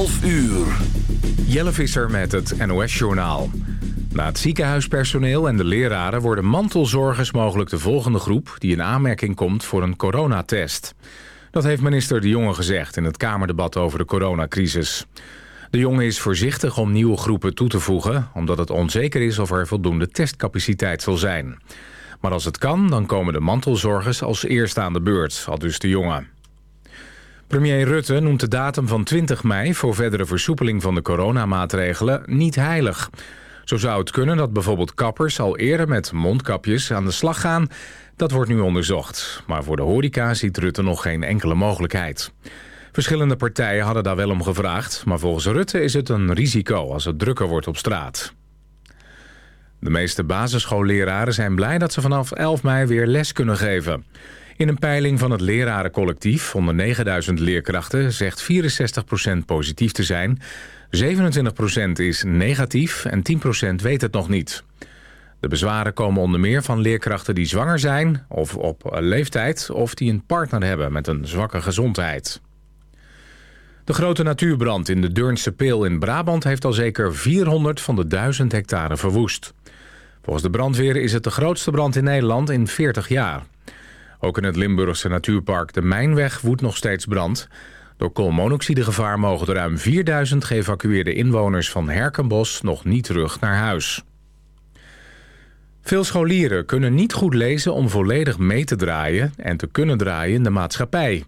12 uur. Jelle Visser met het NOS-journaal. Na het ziekenhuispersoneel en de leraren worden mantelzorgers mogelijk de volgende groep... die in aanmerking komt voor een coronatest. Dat heeft minister De Jonge gezegd in het Kamerdebat over de coronacrisis. De Jonge is voorzichtig om nieuwe groepen toe te voegen... omdat het onzeker is of er voldoende testcapaciteit zal zijn. Maar als het kan, dan komen de mantelzorgers als eerste aan de beurt, al dus De Jonge. Premier Rutte noemt de datum van 20 mei voor verdere versoepeling van de coronamaatregelen niet heilig. Zo zou het kunnen dat bijvoorbeeld kappers al eerder met mondkapjes aan de slag gaan. Dat wordt nu onderzocht. Maar voor de horeca ziet Rutte nog geen enkele mogelijkheid. Verschillende partijen hadden daar wel om gevraagd... maar volgens Rutte is het een risico als het drukker wordt op straat. De meeste basisschoolleraren zijn blij dat ze vanaf 11 mei weer les kunnen geven. In een peiling van het lerarencollectief onder 9000 leerkrachten... zegt 64% positief te zijn, 27% is negatief en 10% weet het nog niet. De bezwaren komen onder meer van leerkrachten die zwanger zijn... of op leeftijd of die een partner hebben met een zwakke gezondheid. De grote natuurbrand in de Deurnse Peel in Brabant... heeft al zeker 400 van de 1000 hectare verwoest. Volgens de brandweer is het de grootste brand in Nederland in 40 jaar. Ook in het Limburgse natuurpark De Mijnweg woedt nog steeds brand. Door koolmonoxidegevaar mogen de ruim 4000 geëvacueerde inwoners van Herkenbos nog niet terug naar huis. Veel scholieren kunnen niet goed lezen om volledig mee te draaien en te kunnen draaien in de maatschappij.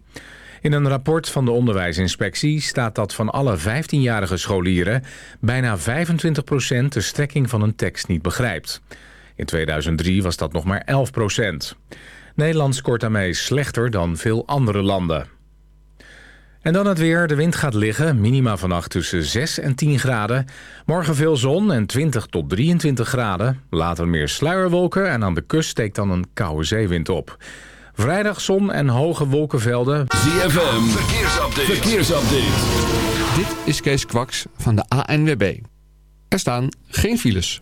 In een rapport van de onderwijsinspectie staat dat van alle 15-jarige scholieren bijna 25% de strekking van een tekst niet begrijpt. In 2003 was dat nog maar 11%. Nederland scoort daarmee slechter dan veel andere landen. En dan het weer. De wind gaat liggen. Minima vannacht tussen 6 en 10 graden. Morgen veel zon en 20 tot 23 graden. Later meer sluierwolken en aan de kust steekt dan een koude zeewind op. Vrijdag zon en hoge wolkenvelden. ZFM, verkeersupdate. verkeersupdate. Dit is Kees Kwaks van de ANWB. Er staan geen files.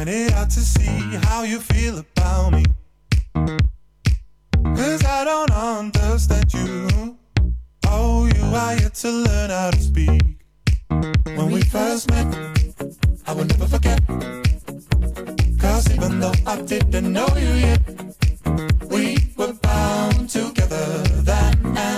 find it hard to see how you feel about me. Cause I don't understand you. Oh, you are yet to learn how to speak. When we first met, I will never forget. Cause even though I didn't know you yet, we were bound together then and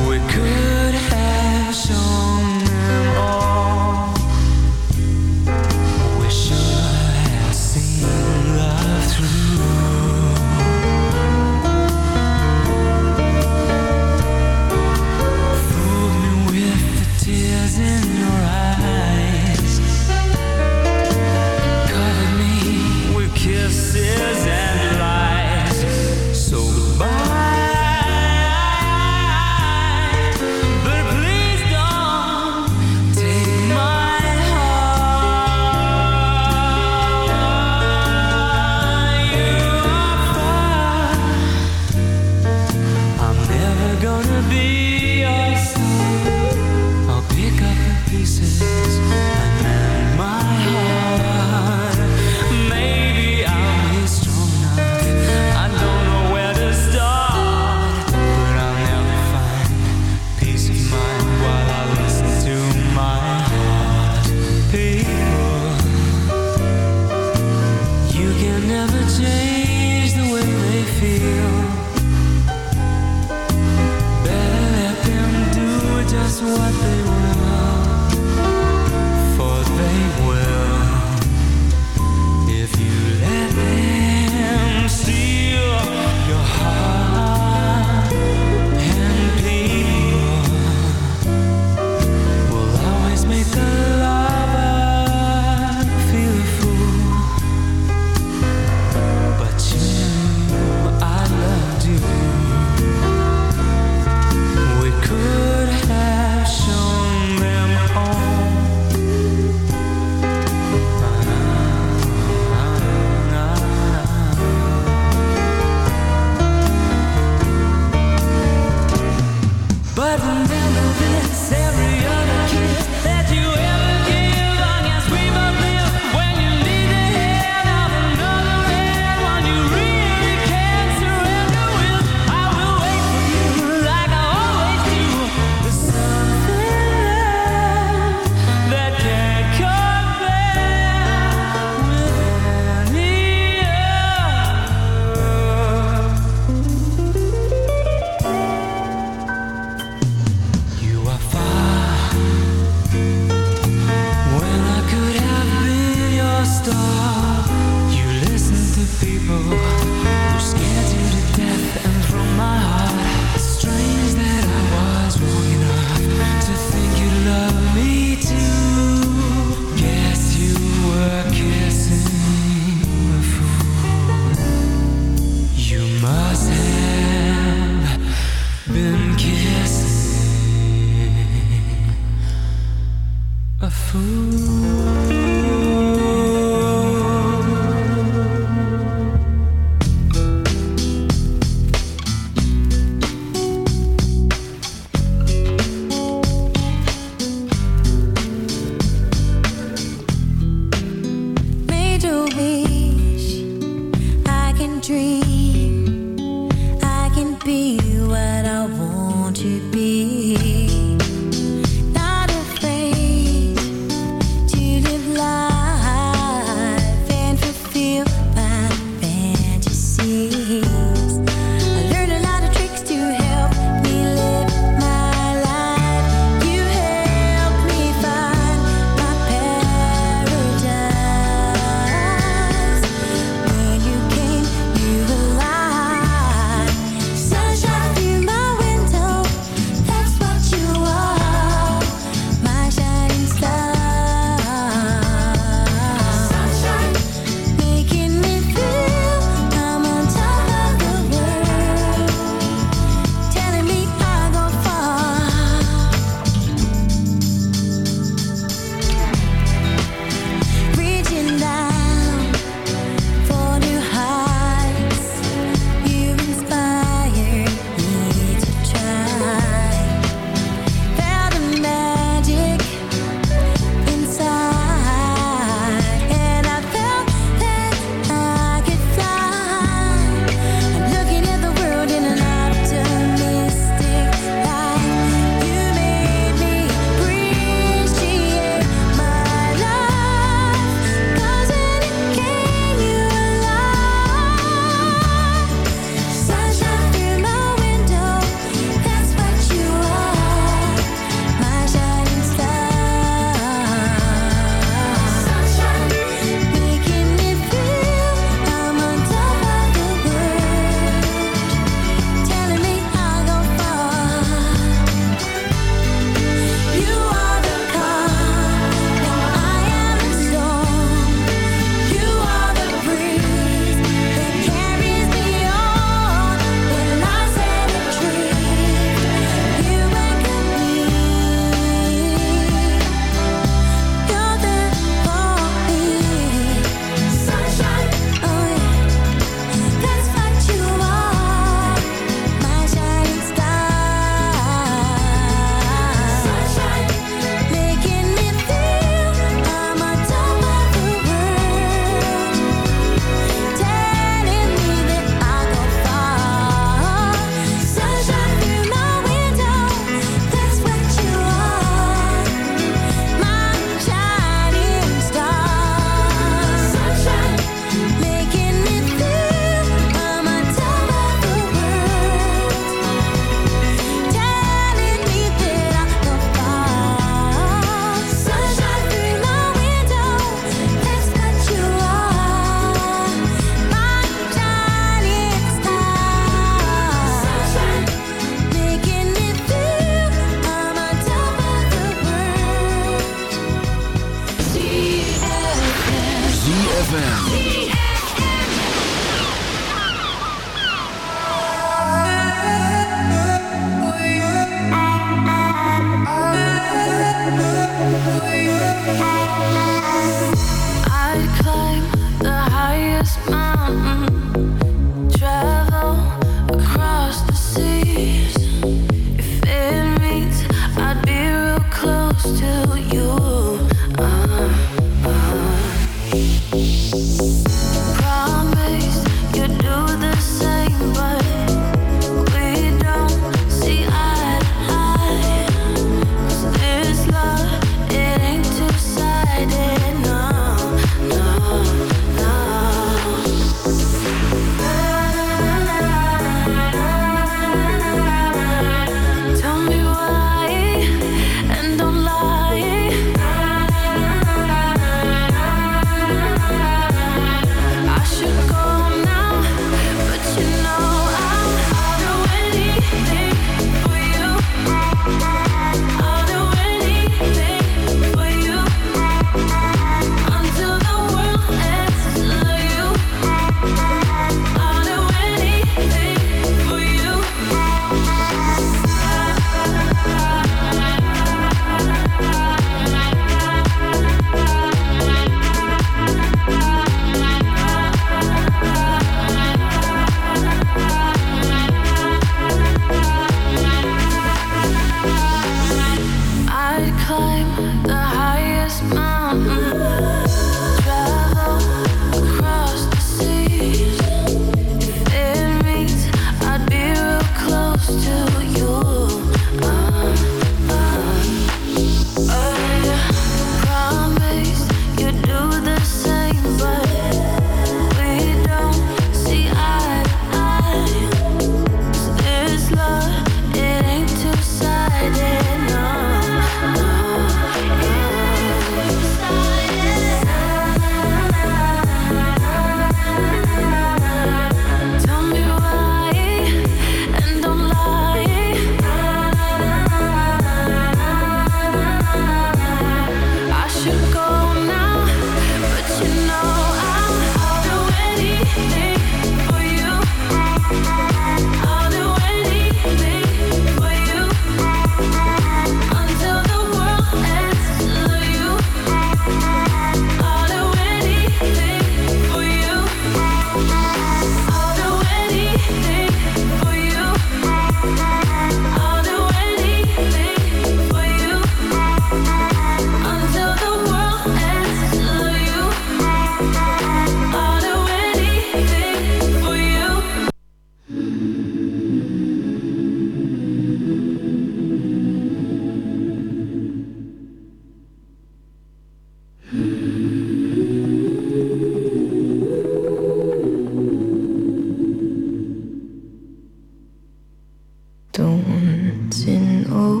Don't you know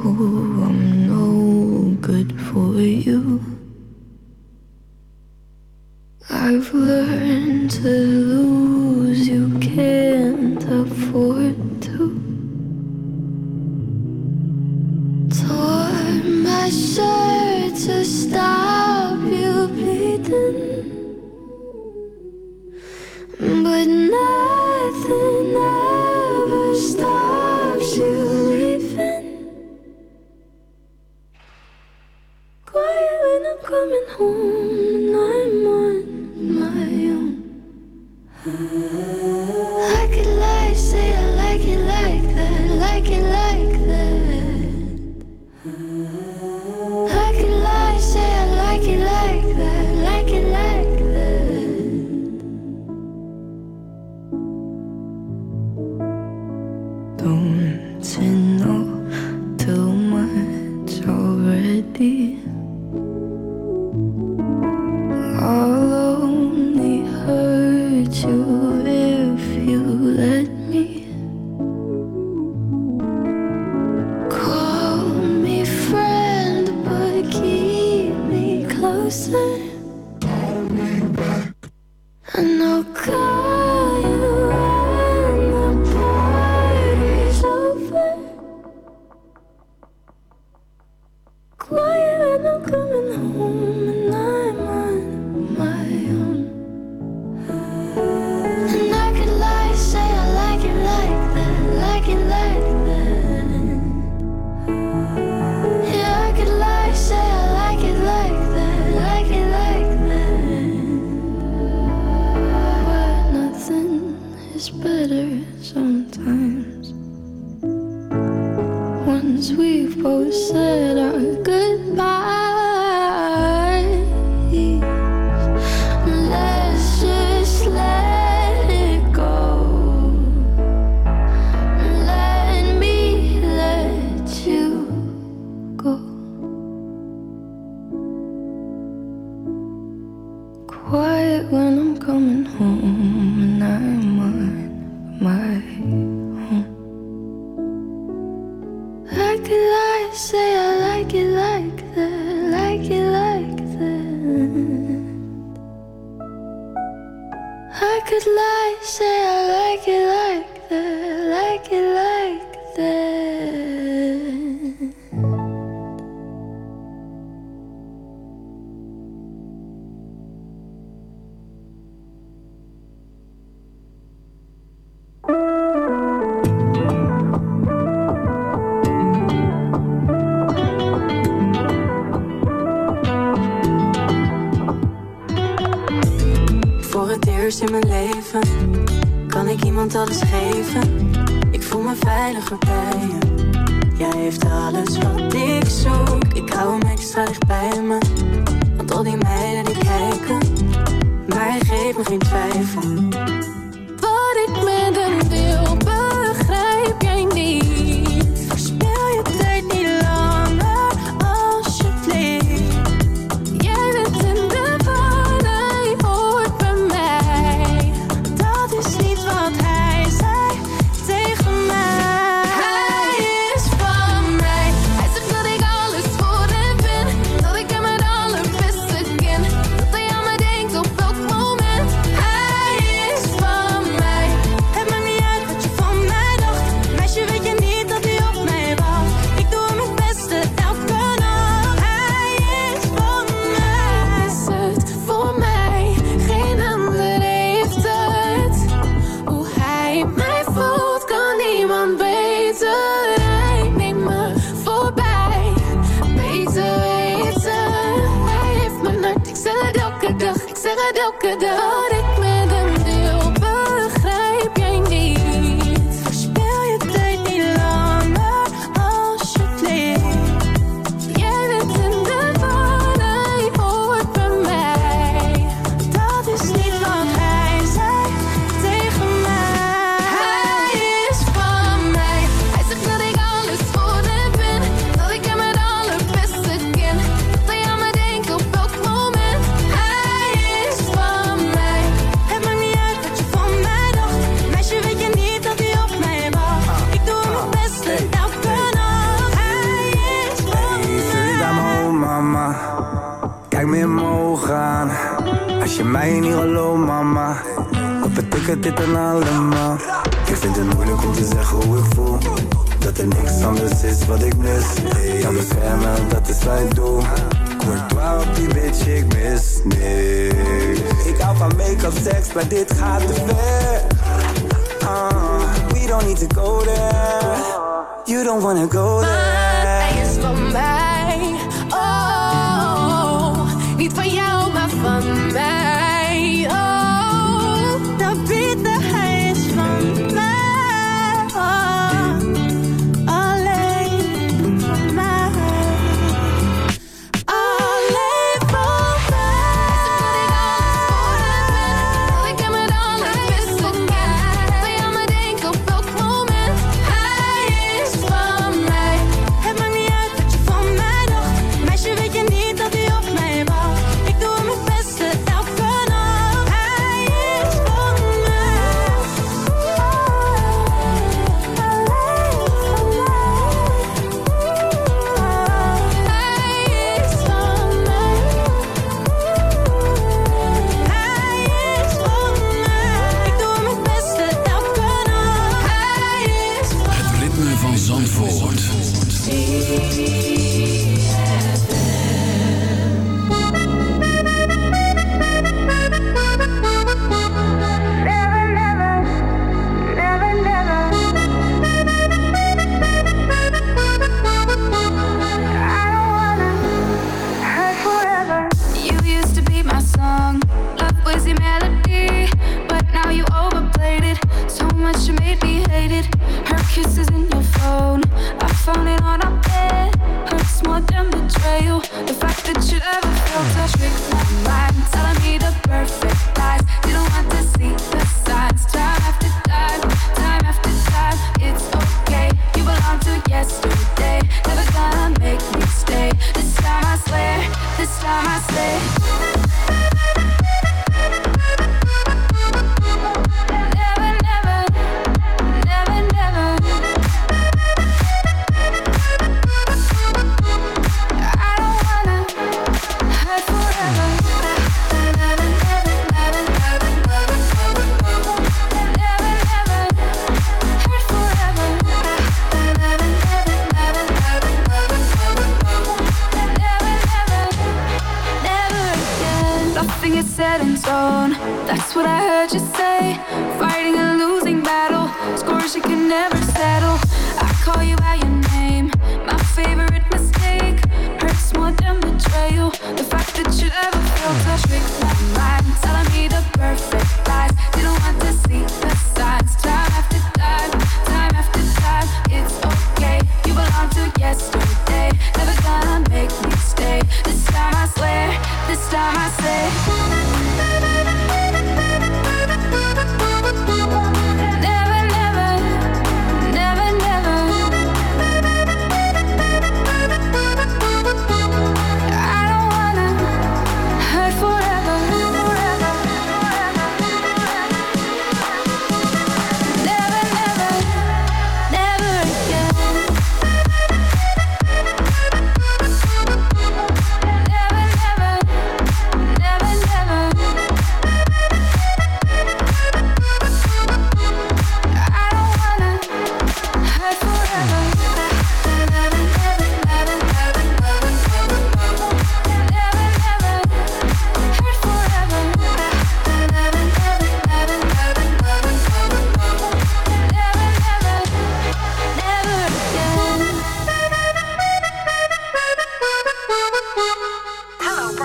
I'm no good for you? I've learned to lose.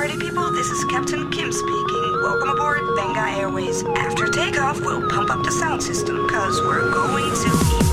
Alrighty, people, this is Captain Kim speaking. Welcome aboard Venga Airways. After takeoff, we'll pump up the sound system, because we're going to...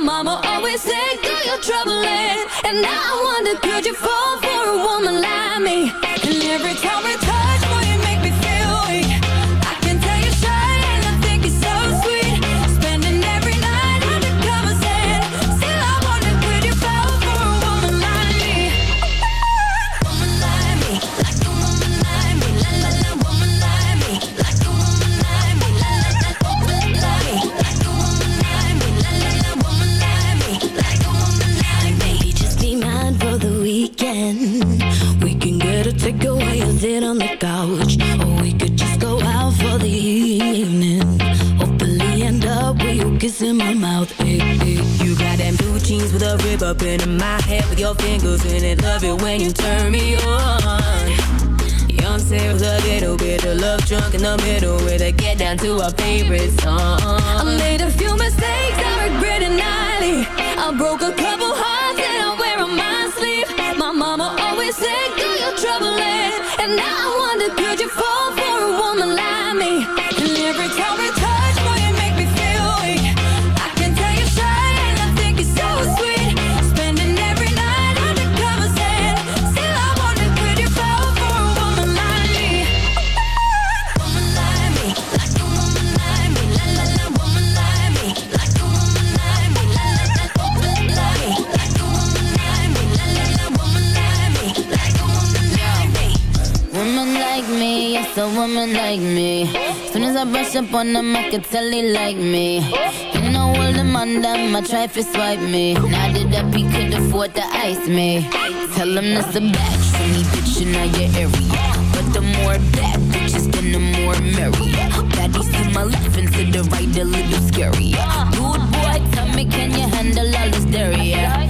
mama always said, girl, you're troubling. And now I wonder, could you fall for a woman like me? And every time we couch, or we could just go out for the evening. Hopefully end up with you kissing my mouth. Hey, hey. You got them blue jeans with a rib up in my head with your fingers in it. Love it when you turn me on. Young Sarah's a little bit of love drunk in the middle with a get down to our favorite song. I made a few mistakes I regret it nightly. I broke a a woman like me. Soon as I brush up on them, I can tell he like me. You know all them on them, I try to swipe me. Now that up, he could afford to ice me. Tell him that's a batch for me, bitch, in your area. But the more bad bitches, then the more merry. Baddies to my left and to the right, a little scary. Good boy, tell me, can you handle all this dairy? Uh,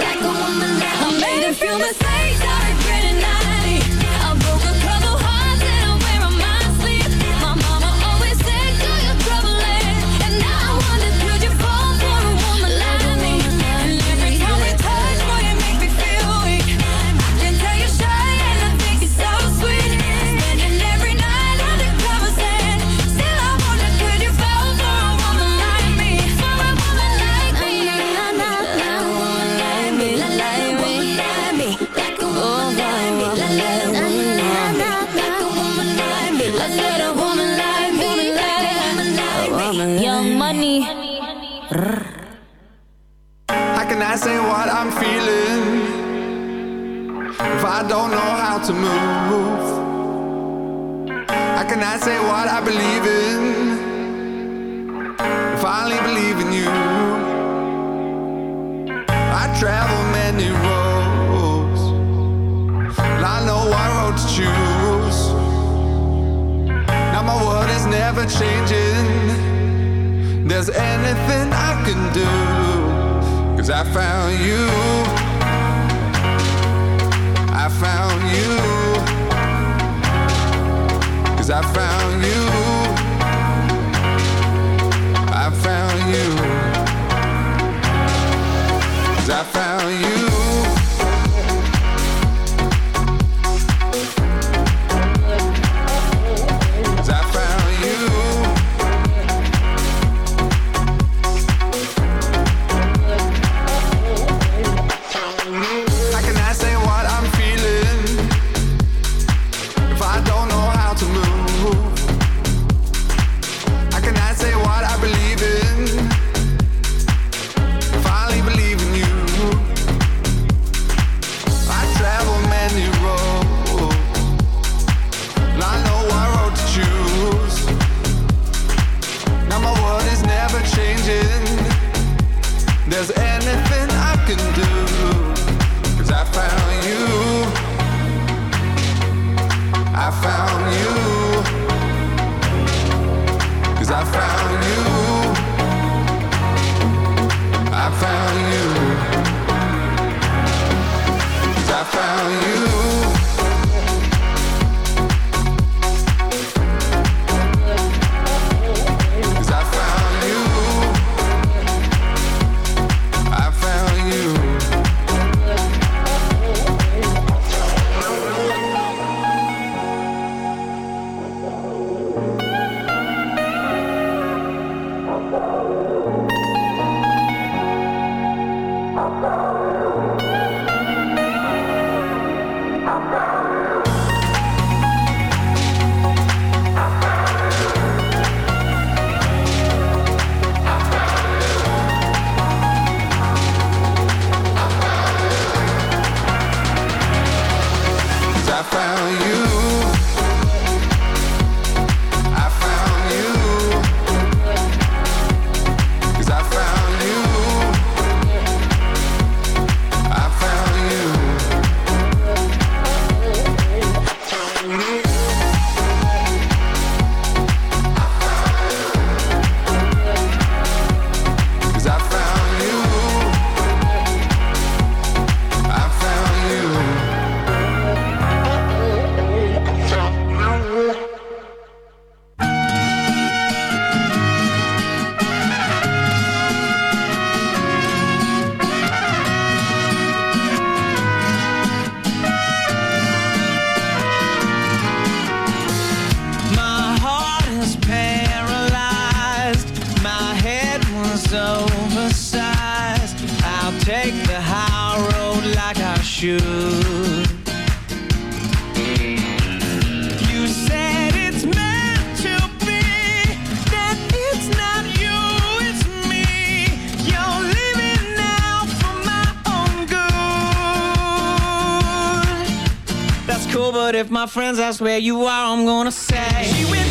feel the same. You said it's meant to be, that it's not you, it's me. You're now for my own good. That's cool, but if my friends ask where you are, I'm gonna say.